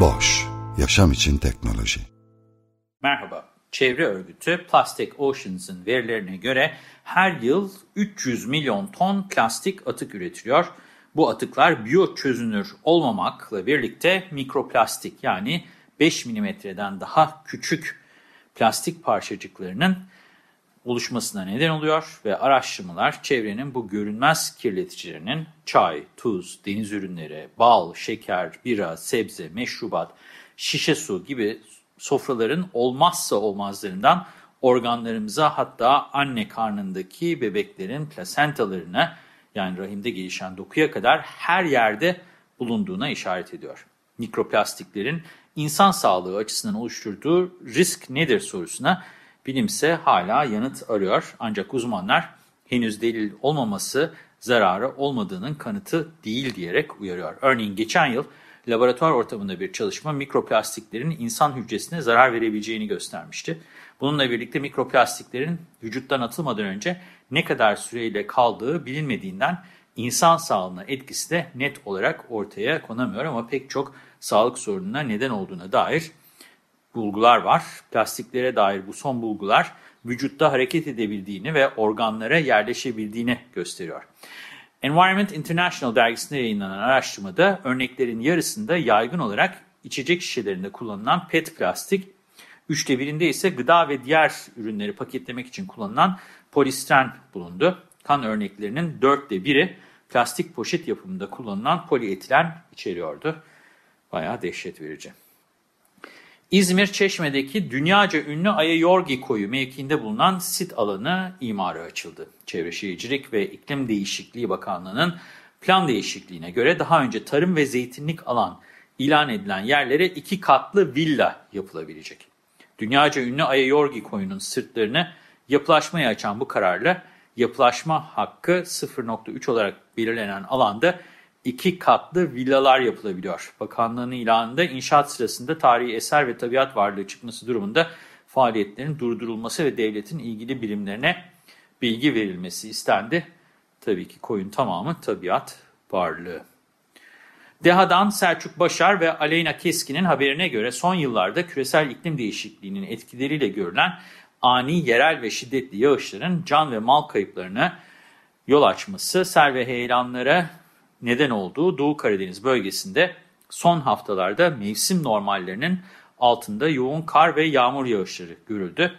Boş, yaşam için teknoloji. Merhaba, çevre örgütü Plastic Oceans'ın verilerine göre her yıl 300 milyon ton plastik atık üretiliyor bu atıklar biyoçözünür olmamakla birlikte mikroplastik yani 5 milimetreden daha küçük plastik parçacıklarının oluşmasına neden oluyor ve araştırmalar çevrenin bu görünmez kirleticilerinin çay, tuz, deniz ürünleri, bal, şeker, bira, sebze, meşrubat, şişe su gibi sofraların olmazsa olmazlarından organlarımıza hatta anne karnındaki bebeklerin plasentalarına yani rahimde gelişen dokuya kadar her yerde bulunduğuna işaret ediyor. Mikroplastiklerin insan sağlığı açısından oluşturduğu risk nedir sorusuna bilimse hala yanıt arıyor. Ancak uzmanlar henüz delil olmaması zararı olmadığının kanıtı değil diyerek uyarıyor. Örneğin geçen yıl laboratuvar ortamında bir çalışma mikroplastiklerin insan hücresine zarar verebileceğini göstermişti. Bununla birlikte mikroplastiklerin vücuttan atılmadan önce ne kadar süreyle kaldığı bilinmediğinden insan sağlığına etkisi de net olarak ortaya konamıyor ama pek çok sağlık sorununa neden olduğuna dair bulgular var. Plastiklere dair bu son bulgular vücutta hareket edebildiğini ve organlara yerleşebildiğini gösteriyor. Environment International dergisinde yayınlanan araştırmada örneklerin yarısında yaygın olarak içecek şişelerinde kullanılan PET plastik, üçte birinde ise gıda ve diğer ürünleri paketlemek için kullanılan polistiren bulundu. Kan örneklerinin dörtte biri plastik poşet yapımında kullanılan polietilen içeriyordu. Bayağı dehşet verici. İzmir Çeşme'deki dünyaca ünlü Ayayorgi koyu mevkiinde bulunan sit alanı imara açıldı. Çevre Şehircilik ve İklim Değişikliği Bakanlığı'nın plan değişikliğine göre daha önce tarım ve zeytinlik alan ilan edilen yerlere iki katlı villa yapılabilecek. Dünyaca ünlü Ayayorgi koyunun sırtlarını yapılaşmaya açan bu kararla yapılaşma hakkı 0.3 olarak belirlenen alanda iki katlı villalar yapılabiliyor. Bakanlığın ilanında inşaat sırasında tarihi eser ve tabiat varlığı çıkması durumunda faaliyetlerin durdurulması ve devletin ilgili birimlerine bilgi verilmesi istendi. Tabii ki koyun tamamı tabiat varlığı. DEHA'dan Selçuk Başar ve Aleyna Keskin'in haberine göre son yıllarda küresel iklim değişikliğinin etkileriyle görülen ani yerel ve şiddetli yağışların can ve mal kayıplarına yol açması, sel ve heyelanlara neden olduğu Doğu Karadeniz bölgesinde son haftalarda mevsim normallerinin altında yoğun kar ve yağmur yağışları görüldü.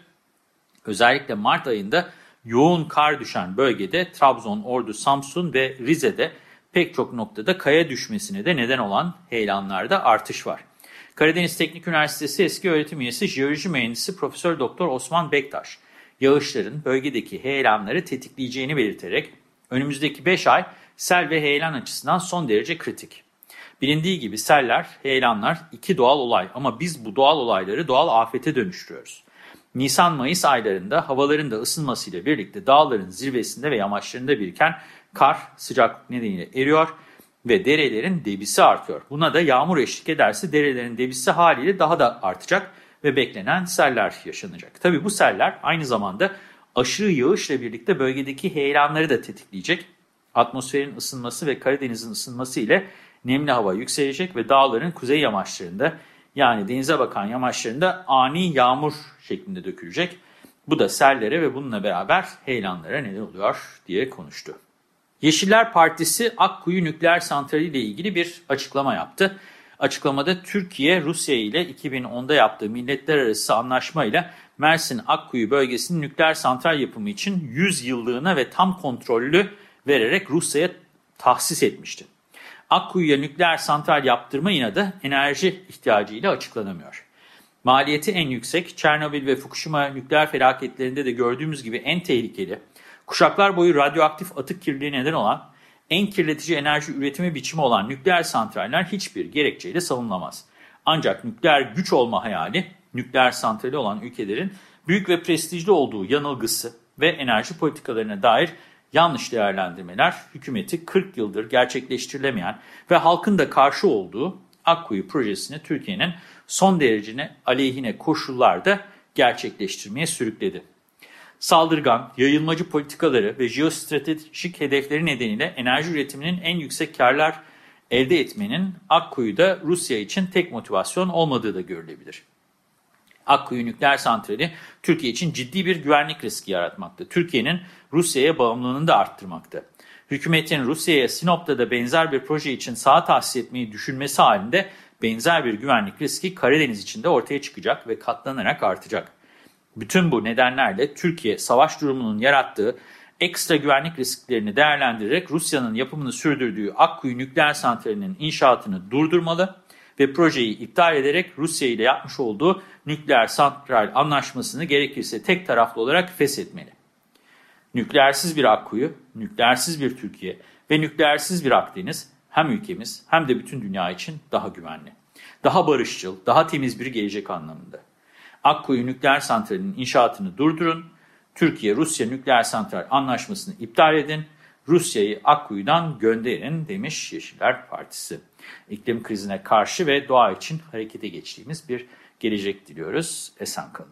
Özellikle Mart ayında yoğun kar düşen bölgede Trabzon, Ordu, Samsun ve Rize'de pek çok noktada kaya düşmesine de neden olan heyelanlarda artış var. Karadeniz Teknik Üniversitesi eski öğretim üyesi jeoloji mühendisi Profesör Doktor Osman Bektaş, yağışların bölgedeki heyelanları tetikleyeceğini belirterek önümüzdeki 5 ay sel ve heyelan açısından son derece kritik. Bilindiği gibi seller, heyelanlar iki doğal olay ama biz bu doğal olayları doğal afete dönüştürüyoruz. Nisan-Mayıs aylarında havaların da ısınmasıyla birlikte dağların zirvesinde ve yamaçlarında biriken kar sıcaklık nedeniyle eriyor ve derelerin debisi artıyor. Buna da yağmur eşlik ederse derelerin debisi haliyle daha da artacak ve beklenen seller yaşanacak. Tabi bu seller aynı zamanda aşırı yağışla birlikte bölgedeki heyelanları da tetikleyecek. Atmosferin ısınması ve Karadeniz'in ısınması ile nemli hava yükselecek ve dağların kuzey yamaçlarında yani denize bakan yamaçlarında ani yağmur şeklinde dökülecek. Bu da sellere ve bununla beraber heyelanlara neden oluyor diye konuştu. Yeşiller Partisi Akkuyu Nükleer Santrali ile ilgili bir açıklama yaptı. Açıklamada Türkiye, Rusya ile 2010'da yaptığı milletler arası anlaşmayla Mersin Akkuyu bölgesinin nükleer santral yapımı için 100 yıllığına ve tam kontrollü vererek Rusya'ya tahsis etmişti. Akkuyu'ya nükleer santral yaptırma inadı enerji ihtiyacıyla açıklanamıyor. Maliyeti en yüksek, Çernobil ve Fukushima nükleer felaketlerinde de gördüğümüz gibi en tehlikeli, kuşaklar boyu radyoaktif atık kirliliği neden olan en kirletici enerji üretimi biçimi olan nükleer santraller hiçbir gerekçeyle savunulamaz. Ancak nükleer güç olma hayali, nükleer santrali olan ülkelerin büyük ve prestijli olduğu yanılgısı ve enerji politikalarına dair yanlış değerlendirmeler hükümeti 40 yıldır gerçekleştirilemeyen ve halkın da karşı olduğu Akkuyu projesini Türkiye'nin son derecine aleyhine koşullarda gerçekleştirmeye sürükledi. Saldırgan, yayılmacı politikaları ve jeostratejik hedefleri nedeniyle enerji üretiminin en yüksek karlar elde etmenin Akkuyu'da Rusya için tek motivasyon olmadığı da görülebilir. Akkuyu nükleer santrali Türkiye için ciddi bir güvenlik riski yaratmakta. Türkiye'nin Rusya'ya bağımlılığını da arttırmakta. Hükümetin Rusya'ya Sinop'ta da benzer bir proje için saha tahsis etmeyi düşünmesi halinde benzer bir güvenlik riski Karadeniz içinde ortaya çıkacak ve katlanarak artacak. Bütün bu nedenlerle Türkiye savaş durumunun yarattığı ekstra güvenlik risklerini değerlendirerek Rusya'nın yapımını sürdürdüğü Akkuyu nükleer santralinin inşaatını durdurmalı ve projeyi iptal ederek Rusya ile yapmış olduğu nükleer santral anlaşmasını gerekirse tek taraflı olarak feshetmeli. Nükleersiz bir Akkuyu, nükleersiz bir Türkiye ve nükleersiz bir Akdeniz hem ülkemiz hem de bütün dünya için daha güvenli, daha barışçıl, daha temiz bir gelecek anlamında. Akkuyu nükleer santralinin inşaatını durdurun, Türkiye-Rusya nükleer santral anlaşmasını iptal edin, Rusya'yı Akkuyu'dan gönderin demiş Yeşiller Partisi. İklim krizine karşı ve doğa için harekete geçtiğimiz bir gelecek diliyoruz. Esen kalın.